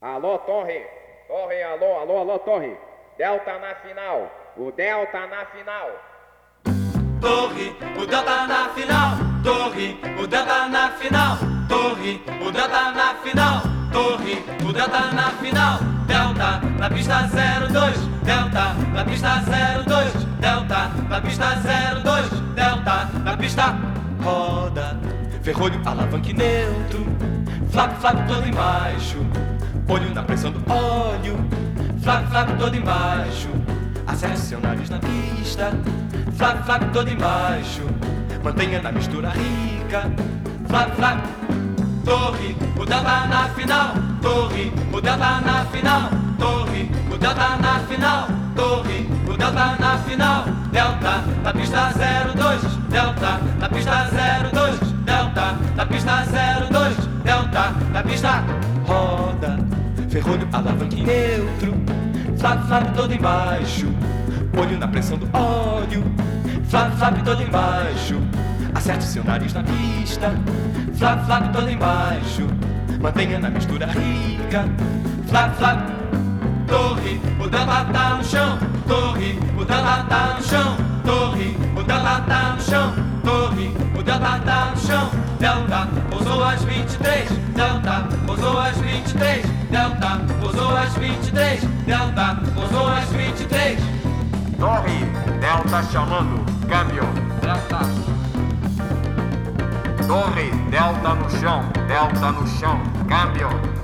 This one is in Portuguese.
Alô, Torre. Torre, alô, alô, alô, Torre. Delta na final. O Delta na final. Torre, o Delta na final. Torre, o Delta na final. Torre, o Delta na final. Torre, o Delta na final. Delta na pista 02. Delta na pista 02. Delta na pista 02. Delta na pista roda. Ferrolho, alavanque neutro. Flap, flap todo embaixo. Olho na pressão do óleo. Flap, flap todo embaixo. Acesse seu nariz na pista. Flap, flap todo embaixo. Mantenha na mistura rica. Flap, flap. Torre, o Delta na final. Torre, o Delta na final. Torre, o Delta na final. Torre, o Delta na final. Delta na pista 02. Delta na pista 02. Delta na pista 02. Delta na pista. Ferrolho, alavanque neutro. Flap, flap todo embaixo. Olho na pressão do óleo. Flap, flap todo embaixo. Acerte seu nariz na pista. Flap, flap todo embaixo. Mantenha na mistura rica. Flap, flap. Torre, o Delta tá no chão. Torre, o Delta tá no chão. Torre, o Delta tá no chão. Torre, o Delta tá no chão. Delta, pousou às 23. Delta, pousou às 23. Delta, pousou às 23. Delta, pousou às 23. Torre. Delta chamando. Câmbio. Delta, Torre. Delta no chão. Delta no chão. Câmbio.